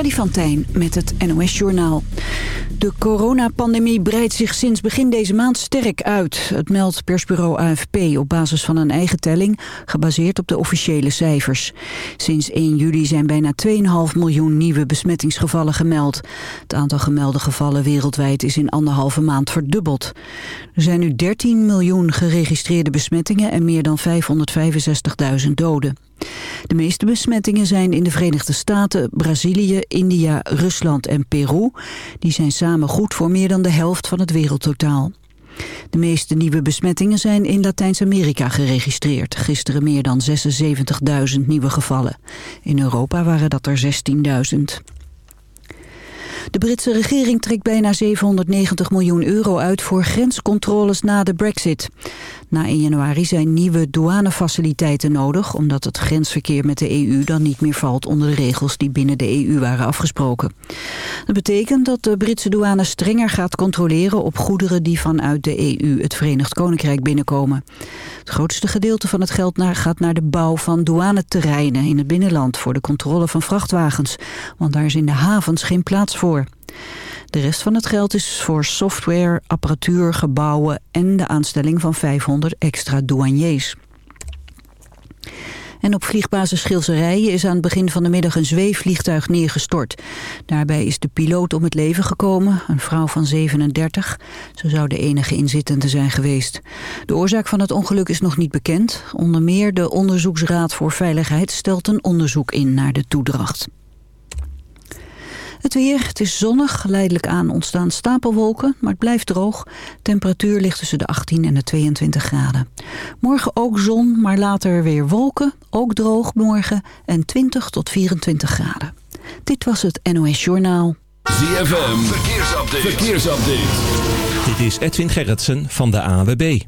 Freddy van met het NOS Journaal. De coronapandemie breidt zich sinds begin deze maand sterk uit. Het meldt persbureau AFP op basis van een eigen telling... gebaseerd op de officiële cijfers. Sinds 1 juli zijn bijna 2,5 miljoen nieuwe besmettingsgevallen gemeld. Het aantal gemelde gevallen wereldwijd is in anderhalve maand verdubbeld. Er zijn nu 13 miljoen geregistreerde besmettingen... en meer dan 565.000 doden. De meeste besmettingen zijn in de Verenigde Staten, Brazilië, India, Rusland en Peru. Die zijn samen goed voor meer dan de helft van het wereldtotaal. De meeste nieuwe besmettingen zijn in Latijns-Amerika geregistreerd. Gisteren meer dan 76.000 nieuwe gevallen. In Europa waren dat er 16.000. De Britse regering trekt bijna 790 miljoen euro uit voor grenscontroles na de brexit. Na 1 januari zijn nieuwe douanefaciliteiten nodig... omdat het grensverkeer met de EU dan niet meer valt onder de regels die binnen de EU waren afgesproken. Dat betekent dat de Britse douane strenger gaat controleren op goederen die vanuit de EU het Verenigd Koninkrijk binnenkomen. Het grootste gedeelte van het geld gaat naar de bouw van douaneterreinen in het binnenland voor de controle van vrachtwagens, want daar is in de havens geen plaats voor. De rest van het geld is voor software, apparatuur, gebouwen en de aanstelling van 500 extra douaniers. En op vliegbasis Schilserijen is aan het begin van de middag een zweefvliegtuig neergestort. Daarbij is de piloot om het leven gekomen, een vrouw van 37. Ze zou de enige inzittende zijn geweest. De oorzaak van het ongeluk is nog niet bekend. Onder meer de Onderzoeksraad voor Veiligheid stelt een onderzoek in naar de toedracht. Het weer, het is zonnig, geleidelijk aan ontstaan stapelwolken, maar het blijft droog. Temperatuur ligt tussen de 18 en de 22 graden. Morgen ook zon, maar later weer wolken, ook droog morgen en 20 tot 24 graden. Dit was het NOS Journaal. ZFM, verkeersupdate. verkeersupdate. Dit is Edwin Gerritsen van de AWB.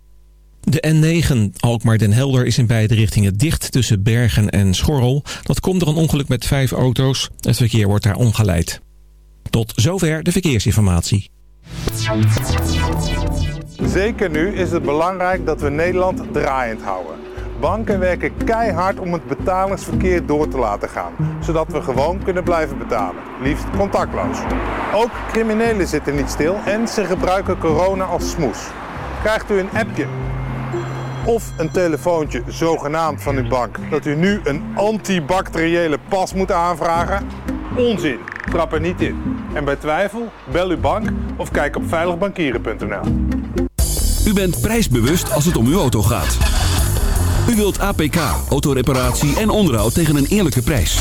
De N9 Alkmaar-Den Helder is in beide richtingen dicht tussen Bergen en Schorrel. Dat komt door een ongeluk met vijf auto's. Het verkeer wordt daar omgeleid. Tot zover de verkeersinformatie. Zeker nu is het belangrijk dat we Nederland draaiend houden. Banken werken keihard om het betalingsverkeer door te laten gaan, zodat we gewoon kunnen blijven betalen, liefst contactloos. Ook criminelen zitten niet stil en ze gebruiken corona als smoes. Krijgt u een appje of een telefoontje zogenaamd van uw bank dat u nu een antibacteriële pas moet aanvragen? Onzin, trap er niet in. En bij twijfel, bel uw bank of kijk op veiligbankieren.nl. U bent prijsbewust als het om uw auto gaat. U wilt APK, autoreparatie en onderhoud tegen een eerlijke prijs.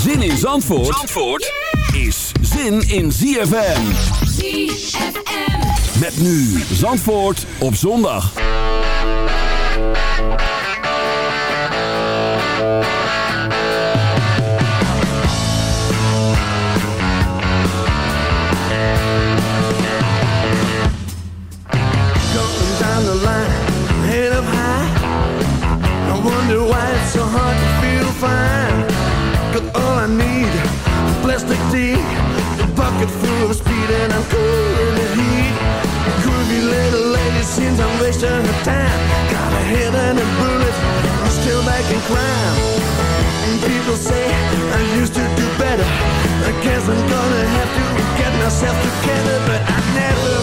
Zin in Zandvoort, Zandvoort is zin in ZFM. ZFM. Met nu Zandvoort op zondag. Going down the line, head up high. I wonder why it's so hard to feel fine. Plastic tea, a bucket full of speed, and I'm cool in the heat. Groovy little lady seems I'm wasting her time. Got a head and a bullet, I'm still back in crime. And people say I used to do better. I guess I'm gonna have to get myself together, but I never.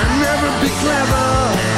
I never be clever.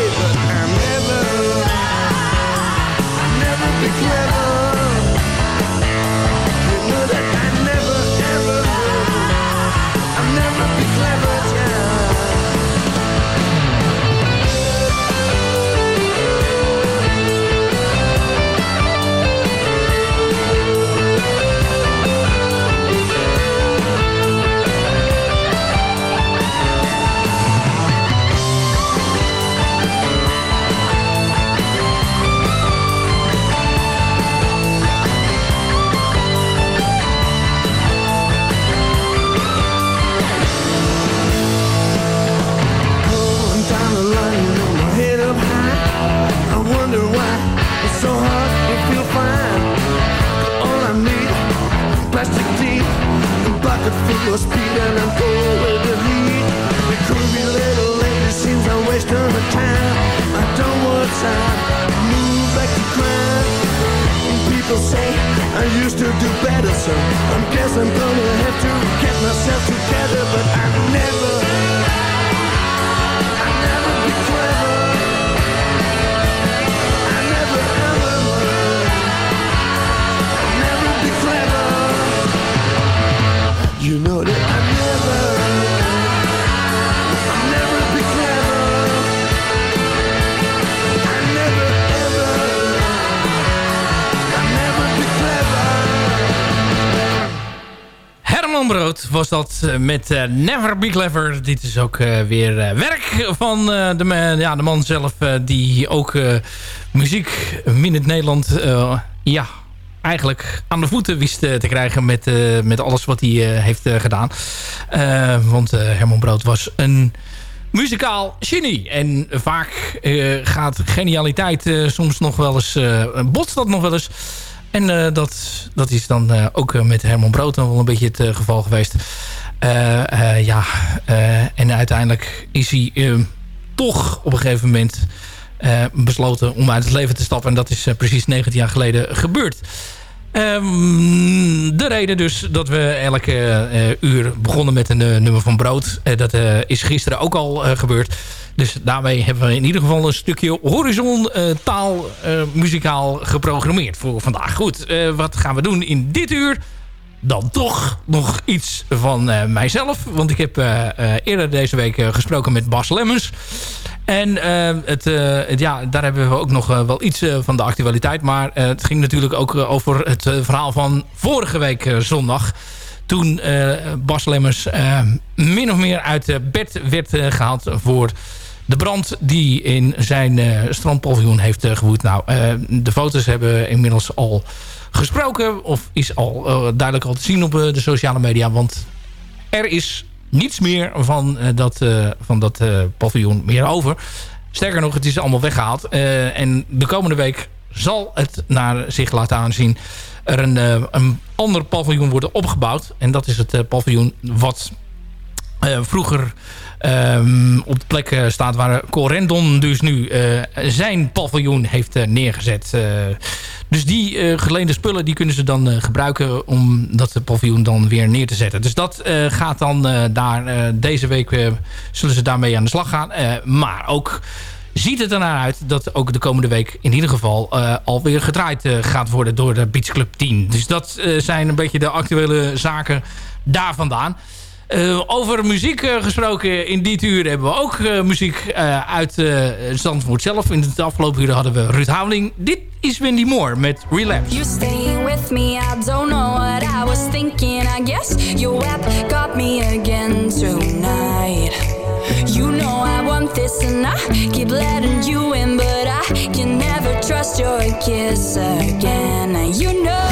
I'll never was dat eh, met eh, Never Be Clever. Dit is ook eh, weer werk van de, man, ja, de man zelf... die ook muziek Minute Nederland... eh, ja, eigenlijk aan de voeten wist te krijgen... met, met alles wat hij heeft gedaan. Want Herman Brood was een muzikaal genie. En vaak gaat genialiteit soms nog wel eens... botst dat nog wel eens... En eh, dat, dat is dan eh, ook eh, met Herman Brood wel een beetje het geval geweest. Ja, en uiteindelijk is hij eh, toch op een gegeven moment besloten om uit het leven te stappen. En dat is precies 19 jaar geleden gebeurd. Ehm, de reden dus dat we elke eh, uur begonnen met een eh, nummer van brood. Eh, dat is gisteren ook al gebeurd. Dus daarmee hebben we in ieder geval een stukje horizon taal muzikaal geprogrammeerd voor vandaag. Goed, wat gaan we doen in dit uur? Dan toch nog iets van eh, mijzelf. Want ik heb eh, eh, eerder deze week gesproken met Bas Lemmens. En het, ja, daar hebben we ook nog wel iets van de actualiteit. Maar het ging natuurlijk ook over het verhaal van vorige week zondag. Toen Bas Lemmers min of meer uit bed werd eh, gehaald voor de brand die in zijn strandpaviljoen heeft gewoed. Nou, de foto's hebben inmiddels al gesproken. Of is al eh, duidelijk al te zien op eh, de sociale media. Want er is niets meer van eh, dat, van dat paviljoen meer over. Sterker nog, het is allemaal weggehaald. Eh, en de komende week zal het naar zich laten aanzien... er een, een ander paviljoen worden opgebouwd. En dat is het paviljoen wat vroeger ehm, op de plek staat waar Corendon dus nu eh, zijn paviljoen heeft eh, neergezet. Eh, dus die geleende spullen die kunnen ze dan gebruiken om dat paviljoen dan weer neer te zetten. Dus dat gaat dan daar deze week zullen ze daarmee aan de slag gaan. Maar ook ziet het ernaar uit dat ook de komende week in ieder geval eh, alweer gedraaid gaat worden door de Beach Club 10. Dus dat zijn een beetje de actuele zaken daar vandaan. Eh, over muziek eh, gesproken, in dit uur hebben we ook eh, muziek uit Zandvoort zelf. In het afgelopen uur hadden we Ruud Houding. Dit is Wendy Moore met Relapse. You staying with me, I don't know what I was thinking. I guess your web got me again tonight. You know I want this and I keep letting you in, but I can never trust your kiss again. You know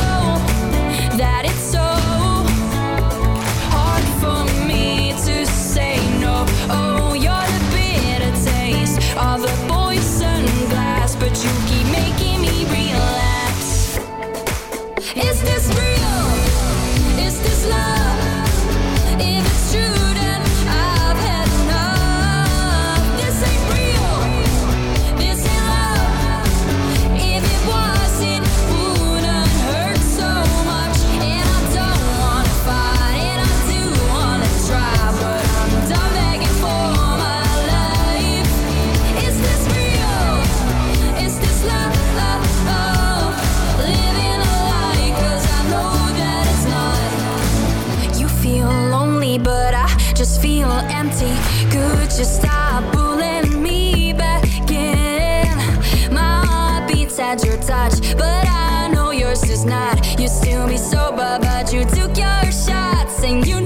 empty. Could you stop pulling me back in? My heart beats at your touch, but I know yours is not. You still be sober, but you took your shots and you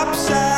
upside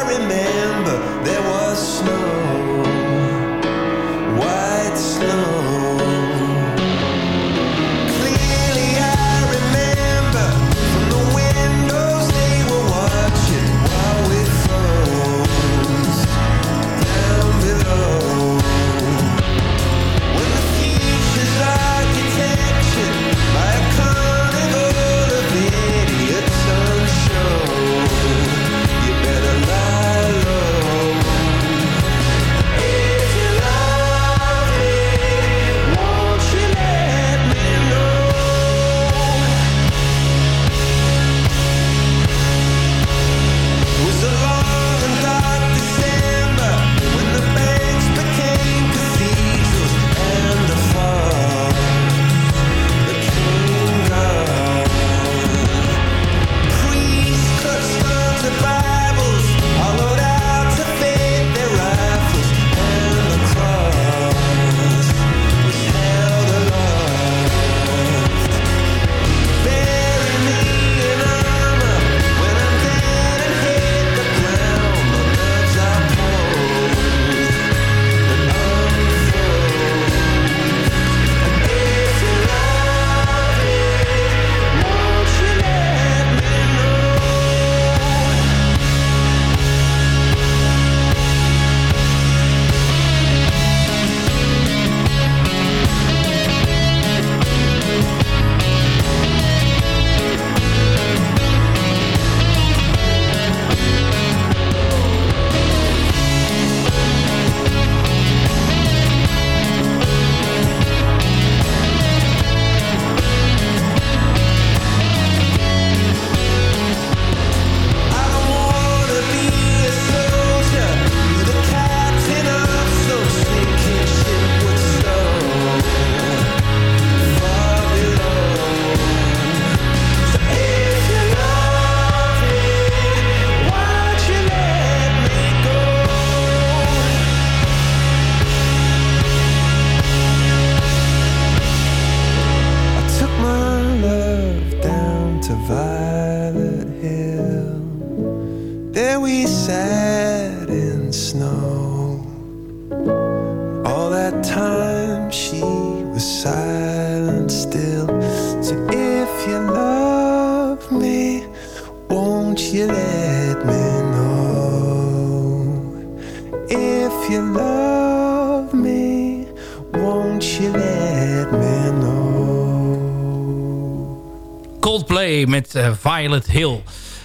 Violet Hill.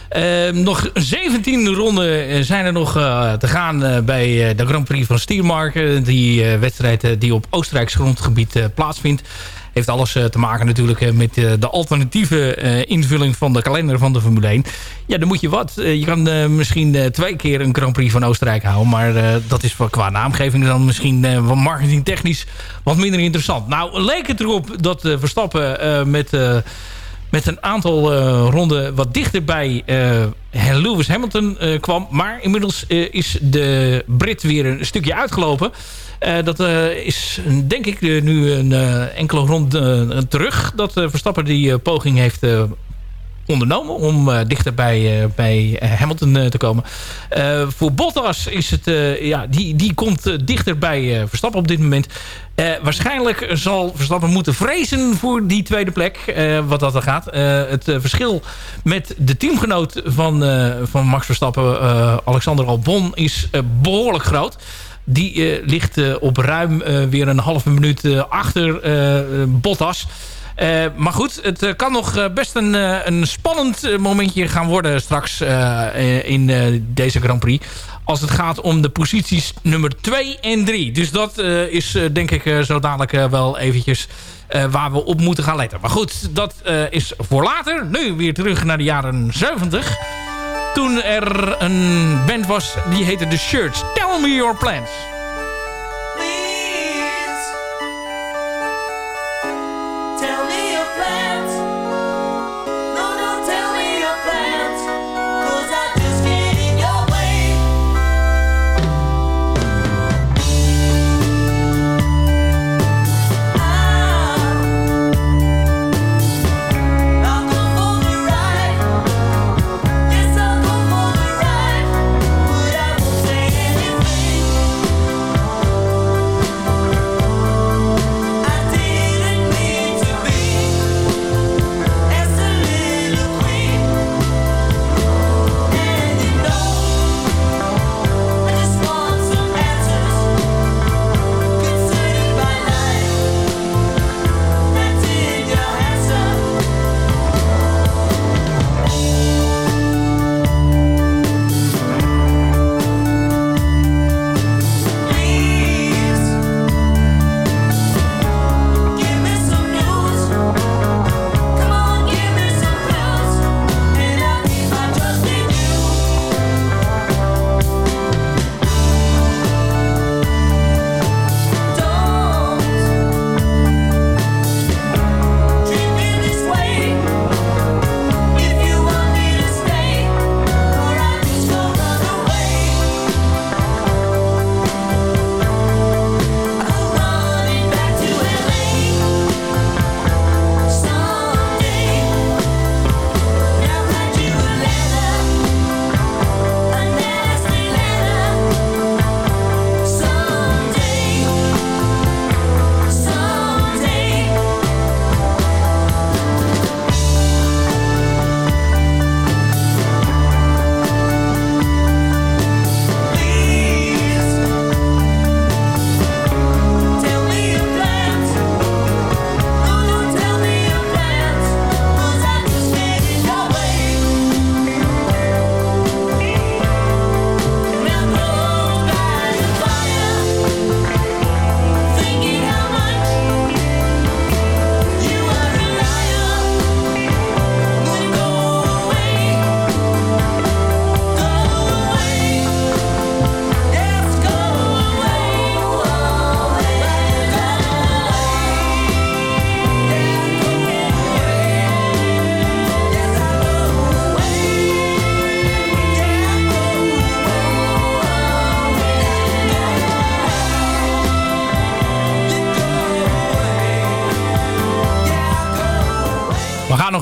Ehm, nog 17 ronden eh, zijn er nog eh, te gaan eh, bij de Grand Prix van Stiermarken. Die wedstrijd die op Oostenrijks grondgebied plaatsvindt. Heeft alles te maken natuurlijk met de alternatieve invulling van de kalender van de Formule 1. Ja, dan moet je wat. Je kan misschien twee keer een Grand Prix van Oostenrijk houden. Maar dat is qua naamgeving dan misschien wat marketingtechnisch wat minder interessant. Nou, leek het erop dat Verstappen met... met een aantal eh, ronden wat dichter bij eh, Lewis Hamilton eh, kwam. Maar inmiddels is de Brit weer een stukje uitgelopen. Dat is denk ik nu een enkele ronde terug. Dat Verstappen die poging heeft ondernomen om eh, dichter bij, eh, bij eh, Hamilton te komen. Voor Bottas is het, ja, die, die komt dichter bij Verstappen op dit moment. Waarschijnlijk zal Verstappen moeten vrezen voor die tweede plek, wat dat er gaat. Het verschil met de teamgenoot van, van Max Verstappen, Alexander Albon, is eh, behoorlijk groot. Die ligt op ruim weer een halve minuut achter Bottas. Eh, maar goed, het eh, kan nog eh, best een, een spannend momentje gaan worden straks in deze Grand Prix. Als het gaat om de posities nummer 2 en 3. Dus dat is denk ik zo dadelijk wel eventjes waar we op moeten gaan letten. Maar goed, dat is voor later. Nu weer terug naar de jaren 70. Toen er een band was die heette The Shirts. Tell me your plans.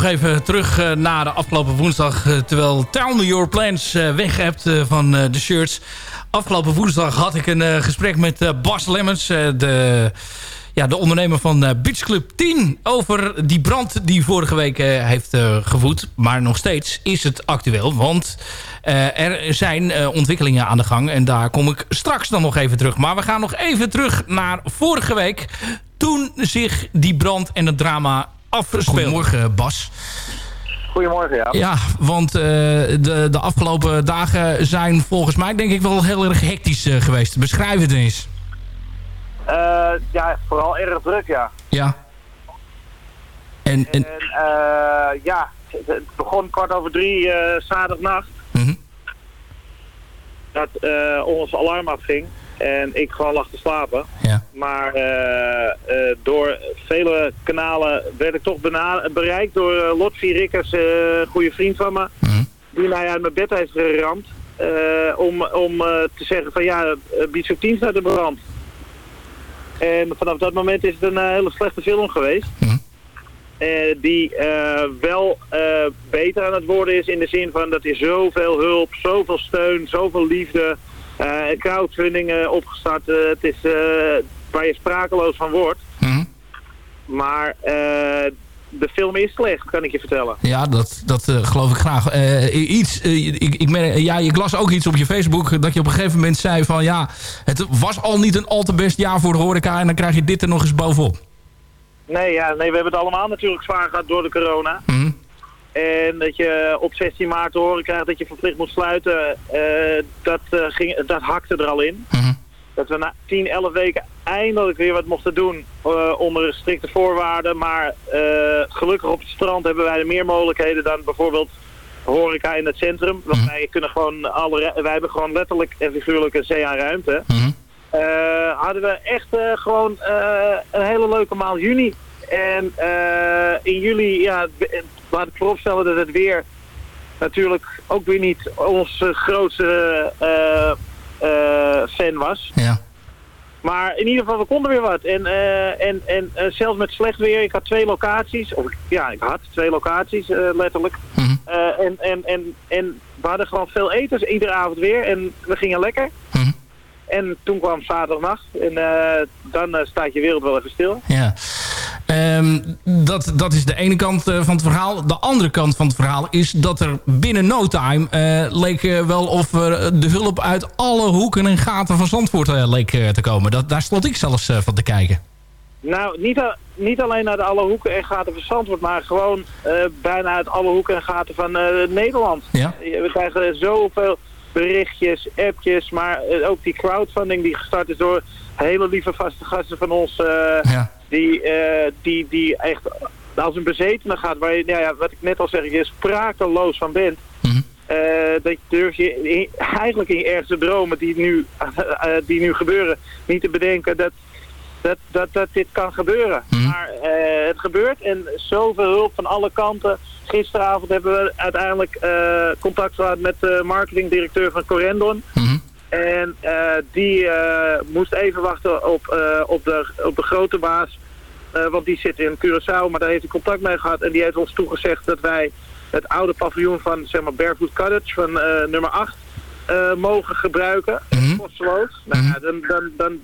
Even terug eh, naar de afgelopen woensdag. eh, terwijl Tell Me Your Plans eh, weg hebt van de shirts. Afgelopen woensdag had ik een gesprek met Bas Lemmens. de, ja, de ondernemer van Beach Club 10... over die brand die vorige week heeft gevoed. Maar nog steeds is het actueel. Want er zijn ontwikkelingen aan de gang. En daar kom ik straks dan nog even terug. Maar we gaan nog even terug naar vorige week. Toen zich die brand en het drama Goedemorgen, Bas. Goedemorgen, ja. Ja, want eh, de, de afgelopen dagen zijn volgens mij denk ik wel heel erg hectisch eh, geweest. Beschrijf het eens. Eh, ja, vooral erg druk, ja. Ja. En, en, En eh, ja, het- begon kwart over drie eh zaterdagnacht. Mhm. Dat eh, ons alarm afging. En ik gewoon lag te slapen. Ja. Maar eh, eh, door vele kanalen werd ik toch bereikt door uh, Lotfi Rikkers, een goede vriend van me. Die mij uit mijn bed heeft geramd. om om te zeggen van ja, Beach 10 staat in brand. En vanaf dat moment is het een hele slechte film geweest. Eh, die wel beter aan het worden is in de zin van dat er zoveel hulp, zoveel steun, zoveel liefde, crowdfunding eh, opgestart. Eh, het is eh, waar je sprakeloos van wordt. Maar eh, de film is slecht, kan ik je vertellen. Ja, dat, dat geloof ik graag. Iets, ik, ik, ja, ik las ook iets op je Facebook dat je op een gegeven moment zei van ja, het was al niet een al te best jaar voor de horeca en dan krijg je dit er nog eens bovenop. Nee, ja, nee, we hebben het allemaal natuurlijk zwaar gehad door de corona. En dat je op 16 maart te horen krijgt dat je verplicht moet sluiten, eh, dat, eh, ging, dat hakte er al in. Dat we na 10, 11 weken eindelijk weer wat mochten doen eh, onder strikte voorwaarden. Maar gelukkig op het strand hebben wij meer mogelijkheden dan bijvoorbeeld horeca in het centrum. Want wij kunnen gewoon alle, wij hebben gewoon letterlijk en figuurlijk een zee aan ruimte. Eh, hadden we echt gewoon een hele leuke maand juni. En eh, in juli, ja, w- laat ik vooropstellen dat het weer natuurlijk ook weer niet onze grootste eh, eh, fan was. Ja. Maar in ieder geval, we konden weer wat. En, eh, en, en eh, zelfs met slecht weer, ik had twee locaties. Of ja, ik had twee locaties, eh, letterlijk. Eh, en, en, en, en we hadden gewoon veel etens, iedere avond weer. En we gingen lekker. En toen kwam zaterdagnacht. En eh, dan eh, staat je wereld wel even stil. Ja. Ehm, dat, dat is de ene kant eh, van het verhaal. De andere kant van het verhaal is dat er binnen no time eh, leek eh, wel of er de hulp uit alle hoeken en gaten van Zandvoort leek te komen. Dat, daar stond ik zelfs van te kijken. Nou, niet, niet alleen naar de alle hoeken en gaten van Zandvoort, maar gewoon bijna uit alle hoeken en gaten van Nederland. Ja. We krijgen zoveel berichtjes, appjes, maar ook die crowdfunding die gestart is door hele lieve vaste gasten van ons, eh, die, eh, die, die echt als een bezetene gaat, waar je, nou ja, wat ik net al zeg, je sprakeloos van bent. Eh, dat durf je in- eigenlijk in je ergste dromen die nu, eh, die nu gebeuren niet te bedenken dat, dat, dat, dat dit kan gebeuren. Maar eh, het gebeurt en zoveel hulp van alle kanten. Gisteravond hebben we uiteindelijk contact gehad met de marketingdirecteur van Corendon. En eh, die eh, moest even wachten op, eh, op, de, op de grote baas. Want die zit in Curaçao, maar daar heeft hij contact mee gehad. En die heeft ons toegezegd dat wij het oude paviljoen van zeg maar, Barefoot Cottage van nummer 8 eh, mogen gebruiken. Kosteloos. Nou, ja, dan, dan, dan,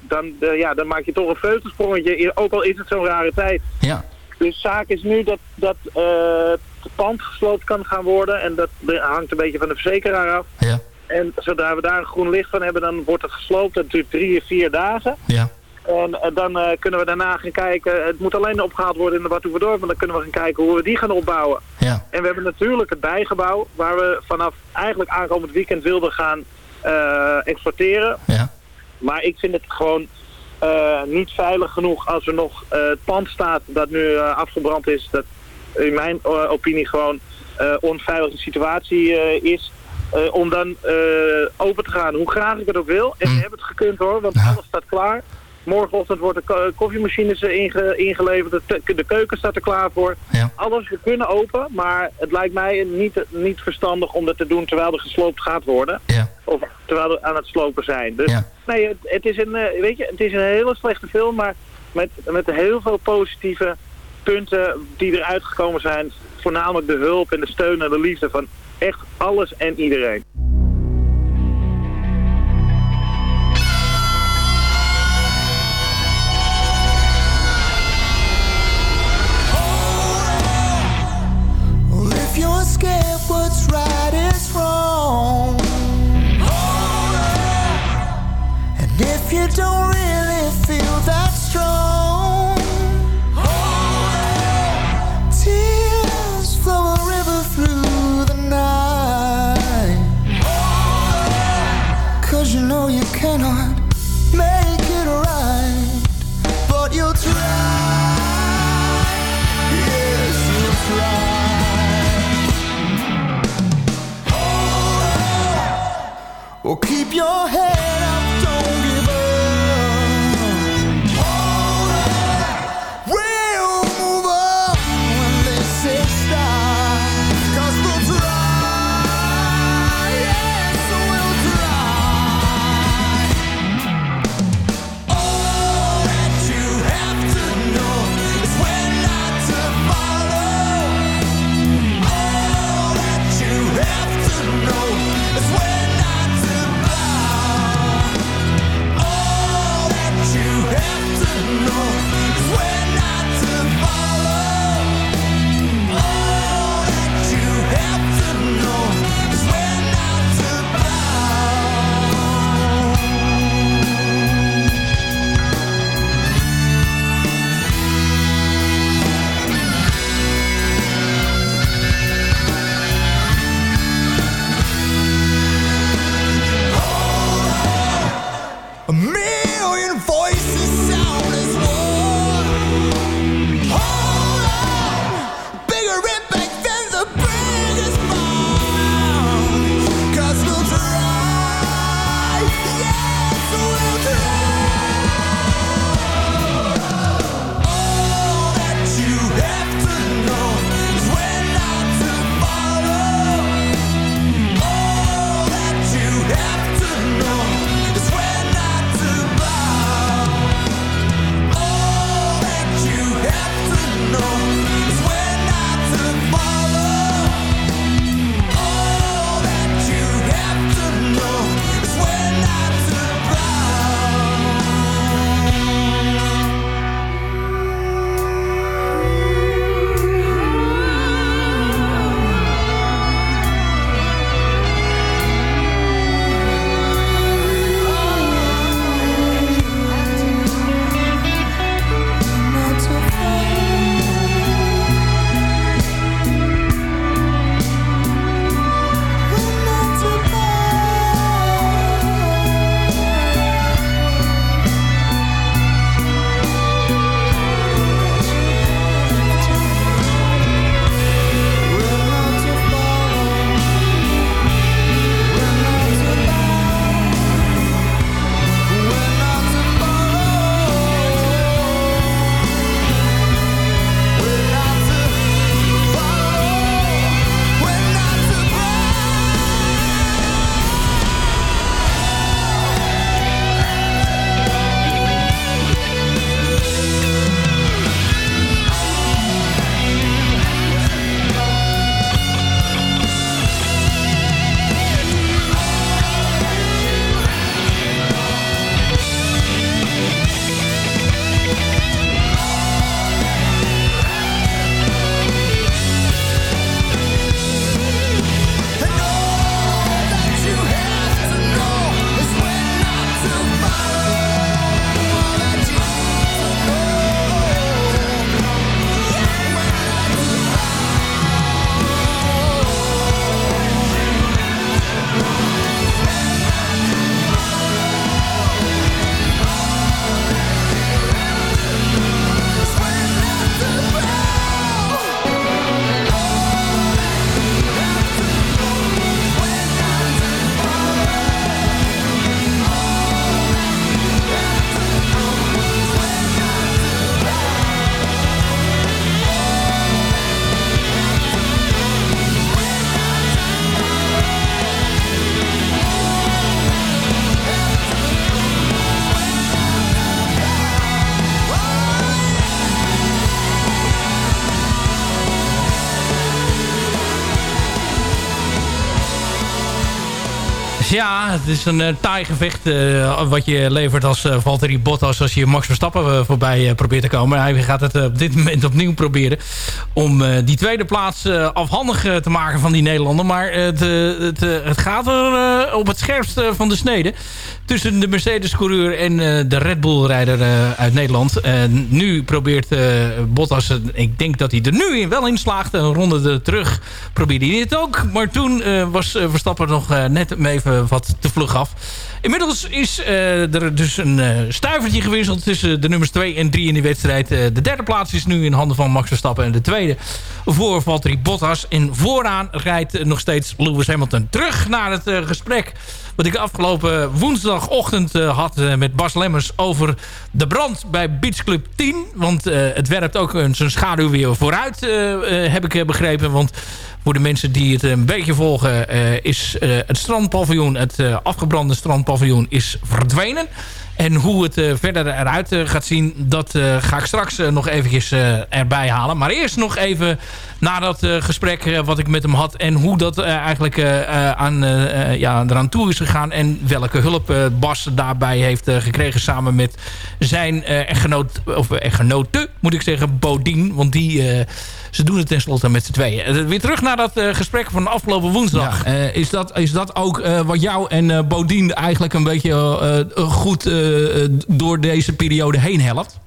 dan, dan, ja, dan maak je toch een veutelsprongetje, ook al is het zo'n rare tijd. Ja. Dus zaak is nu dat, dat het pand gesloopt kan gaan worden. En dat hangt een beetje van de verzekeraar af. Ja. En zodra we daar een groen licht van hebben, dan wordt het gesloopt. Dat duurt drie of vier dagen. Ja. En eh, dan eh, kunnen we daarna gaan kijken. Het moet alleen opgehaald worden in de Wattoeverdorp. Maar dan kunnen we gaan kijken hoe we die gaan opbouwen. Ja. En we hebben natuurlijk het bijgebouw. Waar we vanaf eigenlijk aankomend weekend wilden gaan eh, exporteren. Ja. Maar ik vind het gewoon niet veilig genoeg als er nog het pand staat dat nu afgebrand is. Dat in mijn opinie gewoon onveilige situatie is. Eh, om dan eh, open te gaan. Hoe graag ik het ook wil. En we hebben het gekund hoor, want alles staat klaar. Morgenochtend wordt de ko- koffiemachines eh, inge- ingeleverd. De, te- de keuken staat er klaar voor. Alles, we kunnen open. Maar het lijkt mij niet, niet verstandig om dat te doen terwijl er gesloopt gaat worden. Of terwijl we aan het slopen zijn. Dus nee, het, het, is een, weet je, het is een hele slechte film. Maar met, met heel veel positieve punten die eruit gekomen zijn. Voornamelijk de hulp en de steun en de liefde van echt alles en iedereen. what's right is wrong. And if you don't really feel that strong. Well, keep your het is een eh, taai gevecht eh, wat je levert als eh, Valtteri Bottas... als je Max Verstappen voorbij probeert te komen. Hij gaat het op dit moment opnieuw proberen... om die tweede plaats afhandig te maken van die Nederlander. Maar het, het, het gaat er op het scherpste van de snede... tussen de Mercedes-coureur en de Red Bull-rijder uit Nederland. Nu probeert Bottas... ik denk dat hij er nu wel in slaagt. Een ronde er terug probeerde hij het ook. Maar toen was Verstappen nog net even wat te af. Inmiddels is eh, er dus een eh, stuivertje gewisseld tussen de nummers 2 en 3 in die wedstrijd. Eh, de derde plaats is nu in handen van Max Verstappen. En de tweede voor Valtteri Bottas. En vooraan rijdt nog steeds Lewis Hamilton terug naar het gesprek... wat ik afgelopen woensdagochtend had met Bas Lemmers... over de brand bij Beach Club 10. Want het werpt ook zijn schaduw weer vooruit, heb ik begrepen. Want voor de mensen die het een beetje volgen... eh, is eh, het strandpaviljoen, het eh, afgebrande strandpaviljoen, is verdwenen. En hoe het verder eruit gaat zien, dat ga ik straks nog eventjes erbij halen. Maar eerst nog even naar dat gesprek wat ik met hem had... en hoe dat eigenlijk aan, ja, eraan toe is gegaan... en welke hulp Bas daarbij heeft gekregen samen met zijn echtgenoot... of echtgenote, moet ik zeggen, Bodien. Want die, eh, ze doen het tenslotte met z'n tweeën. Eh, weer terug naar dat eh, gesprek van afgelopen woensdag. Eh, is, dat, is dat ook eh, wat jou en eh Bodien eigenlijk een beetje goed door deze periode heen helpt?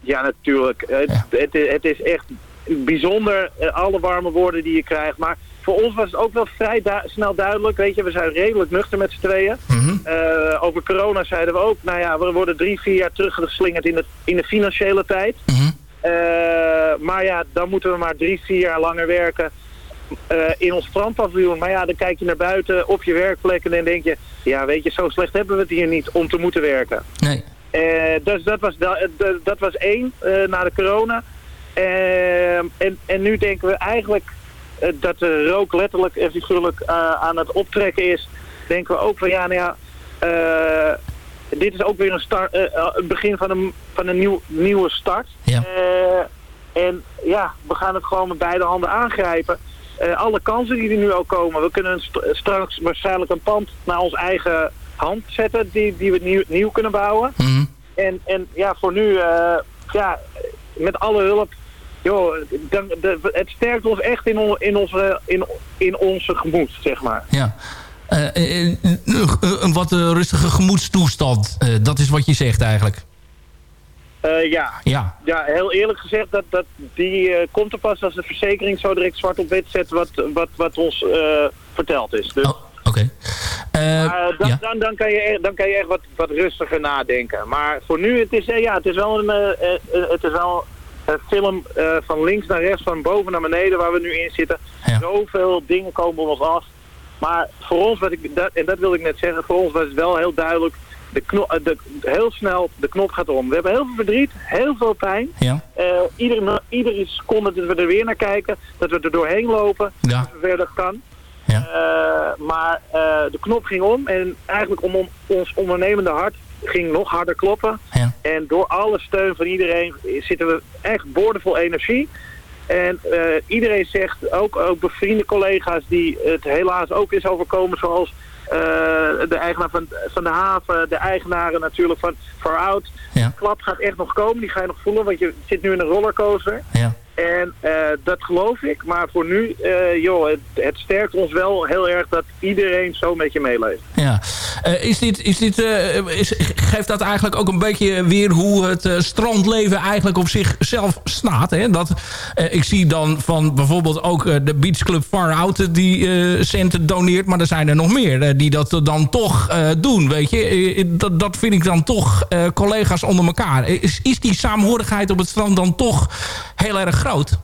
Ja, natuurlijk. Het, het, het is echt bijzonder, alle warme woorden die je krijgt. Maar voor ons was het ook wel vrij du- snel duidelijk. Weet je, we zijn redelijk nuchter met z'n tweeën. Eh, over corona zeiden we ook, nou ja, we worden drie, vier jaar teruggeslingerd in de, in de financiële tijd. Eh, maar ja, dan moeten we maar drie, vier jaar langer werken eh, in ons strandpaviljoen. Maar ja, dan kijk je naar buiten op je werkplek en dan denk je... Ja, weet je, zo slecht hebben we het hier niet om te moeten werken. Nee. Dus dat was, da- da- dat was één na de corona. En, en nu denken we eigenlijk dat de rook letterlijk en figuurlijk eh, aan het optrekken is. Denken we ook van ja, nou ja, eh, dit is ook weer een start, eh, eh, het begin van een, van een nieuw, nieuwe start. Ja. Eh, en ja, we gaan het gewoon met beide handen aangrijpen. Eh, alle kansen die er nu ook komen. We kunnen st- straks waarschijnlijk een pand naar ons eigen hand zetten die, die we nieuw, nieuw kunnen bouwen. En, en ja, voor nu, eh, ja, met alle hulp, joh, dan, de, het sterkt ons echt in, on, in, onze, in, in onze gemoed, zeg maar. Ja. Eh, eh, eh, een- wat rustige gemoedstoestand. Dat is wat je zegt eigenlijk. Ja. Ja. ja, heel eerlijk gezegd, dat, dat, die komt er pas als de verzekering zo direct zwart op wit zet wat, wat, wat ons verteld is. Dus, Oké. maar dan, dan, dan, kan je, echt- dan kan je echt wat, wat rustiger nadenken. Maar voor nu, het is, ja, het is wel een, het is wel film eh, van links naar rechts, van boven naar beneden waar we nu in zitten. Zoveel dingen komen op ons af. Maar voor ons, wat ik, dat, en dat wil ik net zeggen, voor ons was het wel heel duidelijk. De knop, eh, de, heel snel, de knop gaat om. We hebben heel veel verdriet, heel veel pijn. Ja. Eh, iedere, iedere seconde dat we er weer naar kijken, dat we er doorheen lopen, Ja. dat kan. Eh, maar eh, de knop ging om en eigenlijk om, om ons ondernemende hart ging nog harder kloppen. En door alle steun van iedereen zitten we echt boordevol energie. En eh, iedereen zegt, ook, ook bevriende collega's die het helaas ook is overkomen, zoals eh, de eigenaar van, van de haven, de eigenaren natuurlijk van Far Out. De klap gaat echt nog komen, die ga je nog voelen, want je zit nu in een rollercoaster. En eh, dat geloof ik, maar voor nu, eh, joh, het, het sterkt ons wel heel erg dat iedereen zo met je meeleeft. Ja. Eh, is dit, is dit, geeft dat eigenlijk ook een beetje weer hoe het strandleven eigenlijk op zichzelf staat? Hè? Dat, ik zie dan van bijvoorbeeld ook de Beach Club Far Out die centen doneert. Maar er zijn er nog meer die dat dan toch doen. Weet je? Dat, dat vind ik dan toch collega's onder elkaar. Is, is die saamhorigheid op het strand dan toch heel erg groot?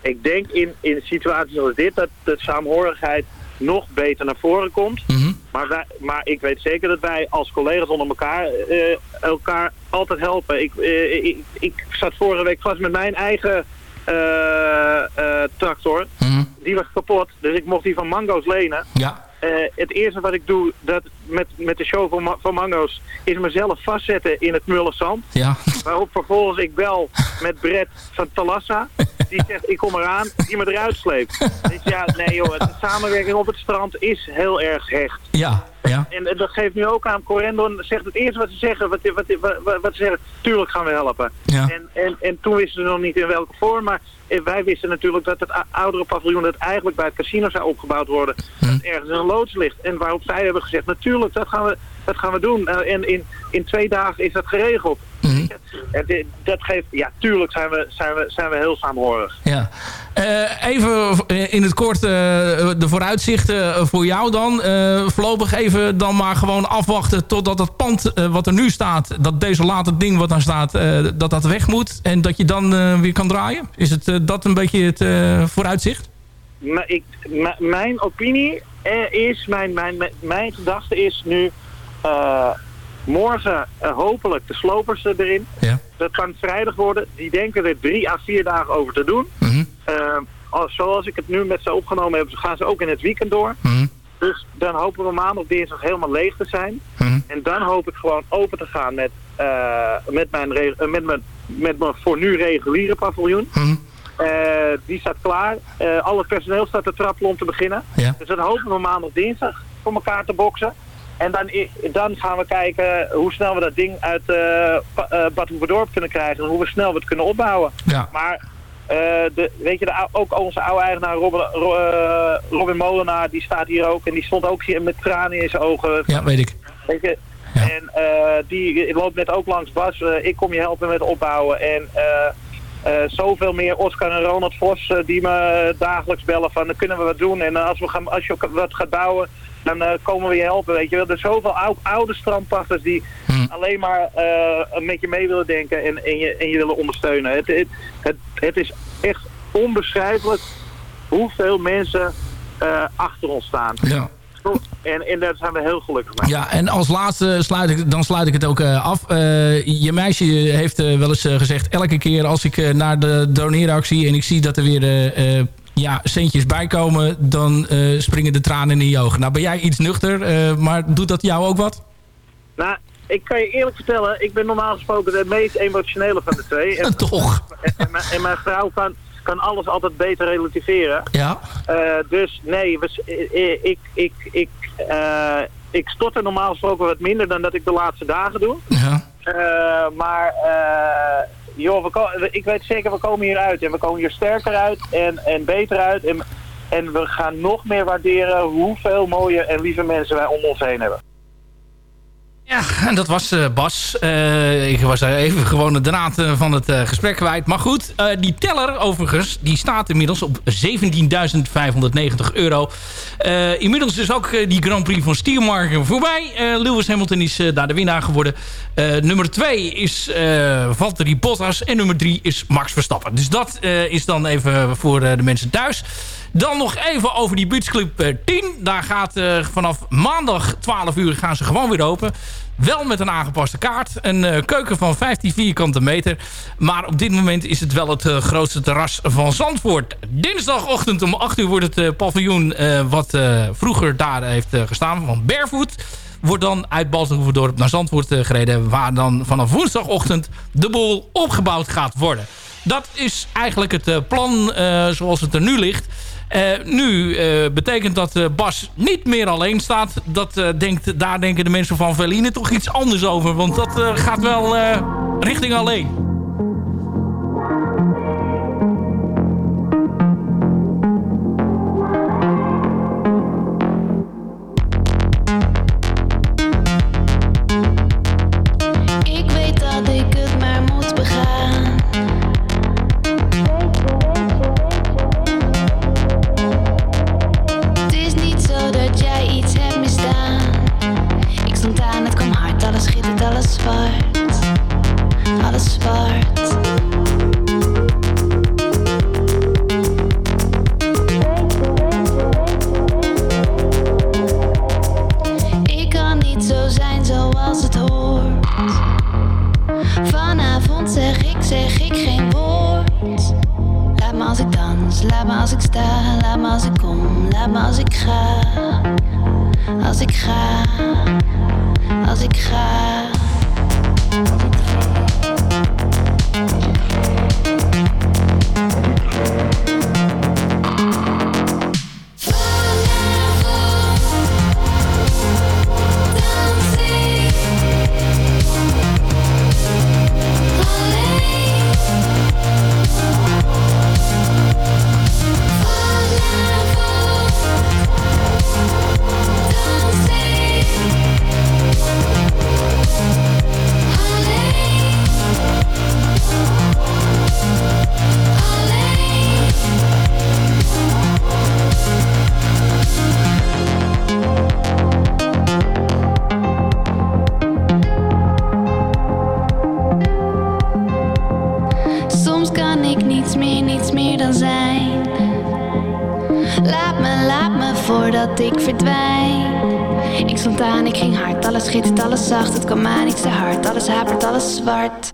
Ik denk in, in situaties als dit dat de saamhorigheid nog beter naar voren komt. maar, wij, maar ik weet zeker dat wij als collega's onder elkaar eh, elkaar altijd helpen. Ik, eh, ik, ik zat vorige week vast met mijn eigen eh, tractor. Die was kapot, dus ik mocht die van Mango's lenen. Ja. Eh, het eerste wat ik doe dat met, met de show van, van Mango's is mezelf vastzetten in het mulle zand. Ja. Waarop vervolgens ik bel met Brett van Talassa. Die zegt ik kom eraan, die me eruit sleept. Dus ja, nee joh, de samenwerking op het strand is heel erg hecht. Ja. ja. En dat geeft nu ook aan, Corendon zegt het eerste wat ze zeggen, wat, wat, wat, wat, ze zeggen, tuurlijk gaan we helpen. Ja. En, en, en toen wisten ze nog niet in welke vorm, maar wij wisten natuurlijk dat het oudere paviljoen dat eigenlijk bij het casino zou opgebouwd worden, dat ergens een loods ligt. En waarop zij hebben gezegd, natuurlijk, dat gaan we, dat gaan we doen. Eh, en in, in twee dagen is dat geregeld. En dit- dat geeft, ja, tuurlijk zijn we, zijn we, zijn we heel saamhorig. Ja. Eh, even in het kort eh, de vooruitzichten voor jou dan. Eh, voorlopig even dan maar gewoon afwachten totdat het pand wat er nu staat... dat desolate ding wat daar staat, dat dat weg moet. En dat je dan weer kan draaien. Is het dat een beetje het vooruitzicht? Maar ik, mijn opinie is, mijn, mijn, mijn, mijn gedachte is nu... eh, morgen eh, hopelijk de slopers eh, erin. Ja. Dat kan vrijdag worden. Die denken er drie à vier dagen over te doen. Eh, als, zoals ik het nu met ze opgenomen heb, gaan ze ook in het weekend door. Dus dan hopen we maandag, dinsdag helemaal leeg te zijn. En dan hoop ik gewoon open te gaan met, eh, met, mijn, eh, met, mijn, met mijn voor nu reguliere paviljoen. Eh, die staat klaar. Eh, alle personeel staat te trappelen om te beginnen. Ja. Dus dan hopen we maandag, dinsdag voor elkaar te boksen. En dan, dan gaan we kijken hoe snel we dat ding uit eh Pa- eh, Bad Hoeverdorp kunnen krijgen. En hoe we snel we het kunnen opbouwen. Ja. Maar eh, de, weet je, de, ook onze oude eigenaar Robin, Ro- eh, Robin Molenaar, die staat hier ook. En die stond ook hier met tranen in zijn ogen. Ja, weet ik. Weet je, En eh, die loopt net ook langs Bas. eh, ik kom je helpen met opbouwen. En eh, eh, zoveel meer Oscar en Ronald Vos eh, die me dagelijks bellen van dan kunnen we wat doen. En eh, als, we gaan, als je wat gaat bouwen, dan eh, komen we je helpen. Weet je wel. Er zijn zoveel ou- oude strandpachters die alleen maar eh, met je mee willen denken en, en, je, en je willen ondersteunen. Het, het, het, het is echt onbeschrijfelijk hoeveel mensen eh, achter ons staan. Ja. En, en daar zijn we heel gelukkig mee. Ja, en als laatste sluit ik, dan sluit ik het ook af. Je meisje heeft wel eens gezegd... elke keer als ik naar de doneeractie... en ik zie dat er weer ja, centjes bijkomen... dan eh, springen de tranen in je ogen. Nou ben jij iets nuchter, eh, maar doet dat jou ook wat? Nou, ik kan je eerlijk vertellen, ik ben normaal gesproken de meest emotionele van de twee. En, Toch? En, en mijn, en mijn vrouw kan, kan alles altijd beter relativeren. Ja. Eh, dus nee, ik, ik, ik, ik stotter normaal gesproken wat minder dan dat ik de laatste dagen doe. Ja. Maar eh, joh, ik weet zeker, we komen hier uit. En we komen hier sterker uit en, en beter uit. En, en we gaan nog meer waarderen hoeveel mooie en lieve mensen wij om ons heen hebben. Ja, en dat was eh, Bas. Eh, ik was even gewoon de draad eh, van het gesprek kwijt. Maar goed, die teller overigens, die staat inmiddels op 17.590 euro. Inmiddels is ook die Grand Prix van Stiermarken voorbij. Lewis Hamilton is daar de winnaar geworden. Nummer 2 is Valtteri Bottas en nummer 3 is Max Verstappen. Dus dat is dan even voor de mensen thuis. Dan nog even over die Beach Club eh, 10. Daar gaat eh, vanaf maandag 12 uur gaan ze gewoon weer open. Wel met een aangepaste kaart. Een eh, keuken van 15 vierkante meter. Maar op dit moment is het wel het grootste terras van Zandvoort. Dinsdagochtend om 8 uur wordt het paviljoen... wat vroeger daar heeft gestaan van Barefoot... wordt dan uit Baltenhoeverdorp naar Zandvoort gereden... waar dan vanaf woensdagochtend de boel opgebouwd gaat worden. Dat is eigenlijk het plan zoals het er nu ligt... Eh, nu eh, betekent dat eh, Bas niet meer alleen staat. Dat, denkt, daar denken de mensen van Verline toch iets anders over. Want dat gaat wel richting alleen. Kan ik niets meer, niets meer dan zijn. Laat me, laat me voordat ik verdwijn. Ik stond aan, ik ging hard, alles schittert, alles zacht. Het kwam aan, iets te hard, alles hapert, alles zwart.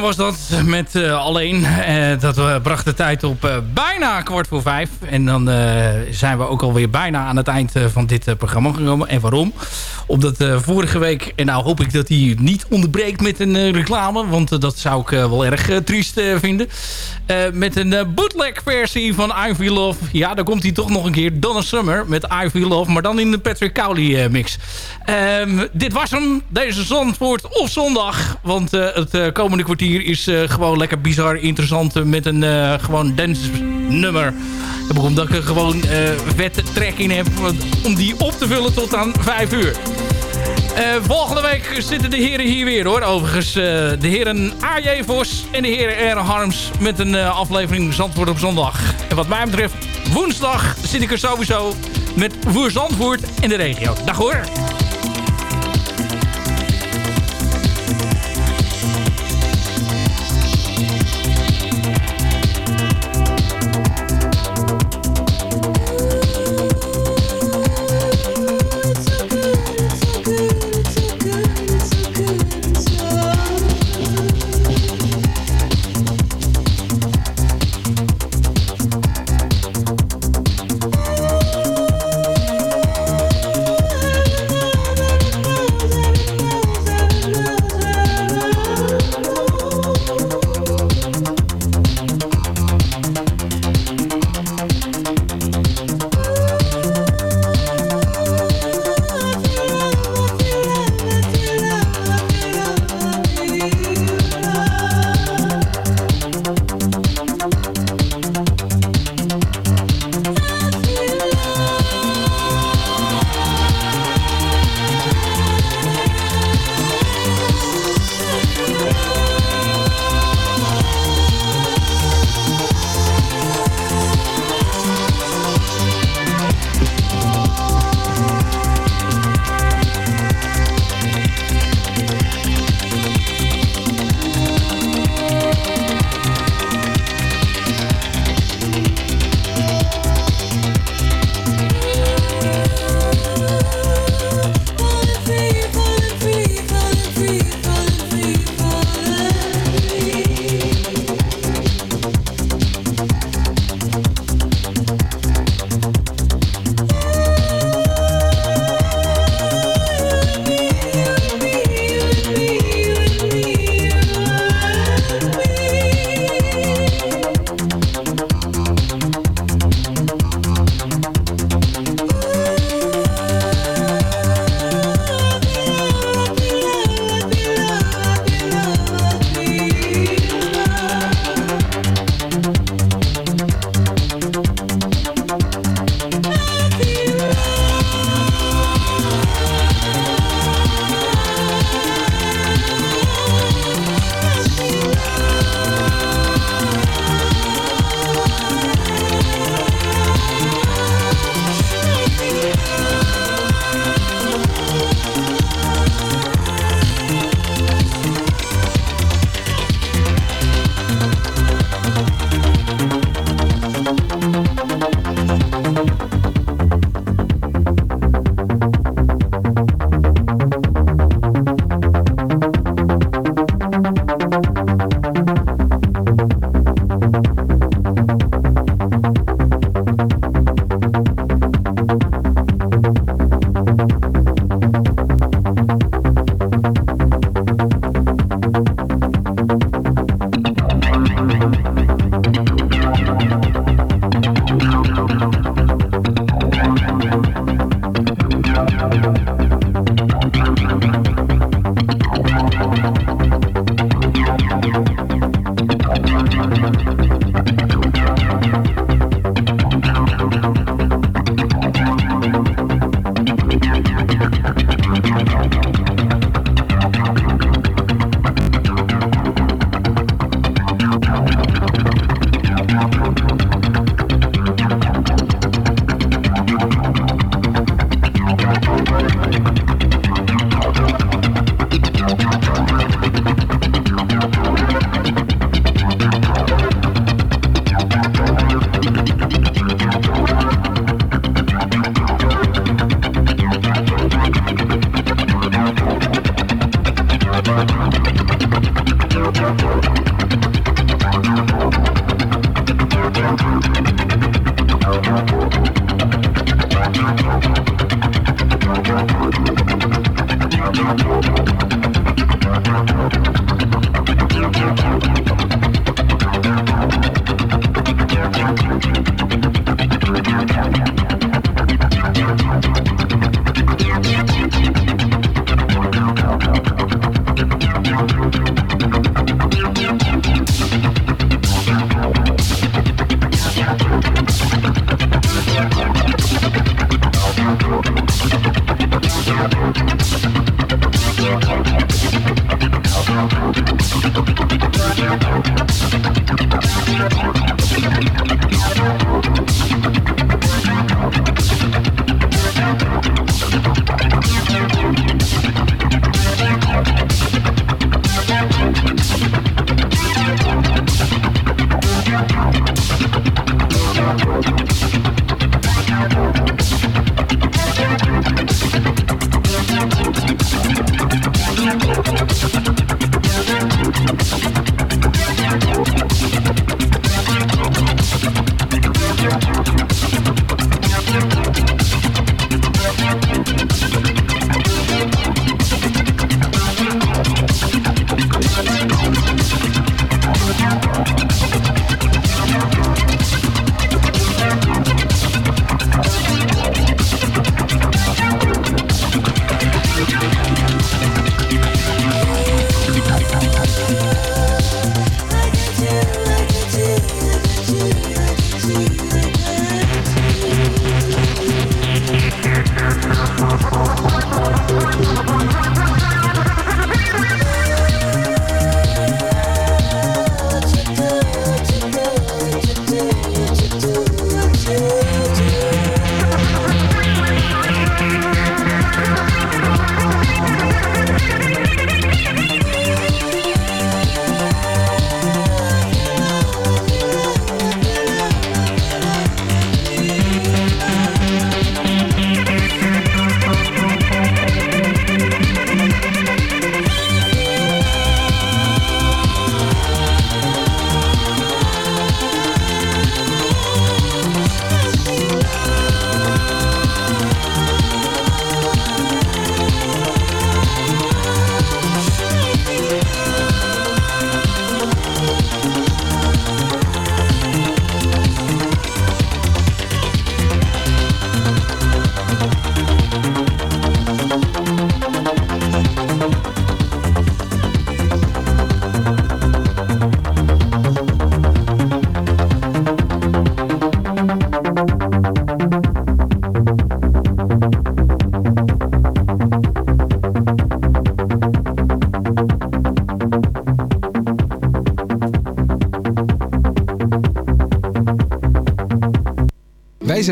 Was dat met eh, Alleen. Eh, dat eh, bracht de tijd op bijna kwart voor vijf. En dan zijn we ook alweer bijna aan het eind van dit programma gekomen. En waarom? Omdat vorige week... En nou hoop ik dat hij niet onderbreekt met een reclame. Want dat zou ik wel erg triest vinden. Met een bootleg versie van Ivy Love. Ja, dan komt hij toch nog een keer. Donna Summer met Ivy Love. Maar dan in de Patrick Cowley mix. Ehm, dit was hem. Deze Zandvoort of zondag. Want het komende kwartier is eh, gewoon lekker bizar interessant. eh, met een eh, gewoon dance nummer. Omdat ik er gewoon wet trek in heb. Om die op te vullen tot aan 5 uur. Volgende week zitten de heren hier weer hoor. Overigens de heren A.J. Vos en de heren R. Harms met een aflevering Zandvoort op zondag. En wat mij betreft woensdag zit ik er sowieso met Voer Zandvoort in de regio. Dag hoor!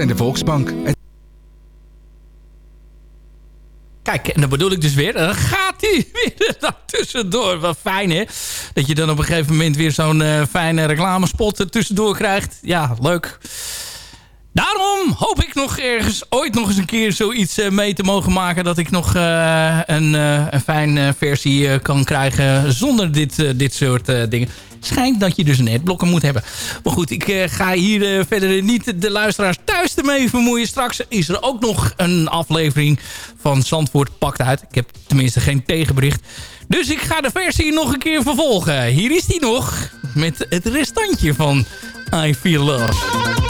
Zijn de Volksbank. En Kijk, en dat bedoel ik dus weer. Dan gaat hij weer tussendoor. Wat fijn, hè? Dat je dan op een gegeven moment weer zo'n eh, fijne reclamespot er tussendoor krijgt. Ja, leuk. Daarom hoop ik nog ergens ooit nog eens een keer zoiets eh, mee te mogen maken... dat ik nog eh, een, een fijne versie kan krijgen zonder dit, dit soort dingen. Dat je dus een adblocker moet hebben. Maar goed, ik eh, ga hier eh, verder niet de luisteraars thuis ermee vermoeien. Straks is er ook nog een aflevering van Zandvoort Pakt Uit. Ik heb tenminste geen tegenbericht. Dus ik ga de versie nog een keer vervolgen. Hier is die nog met het restantje van I Feel Love.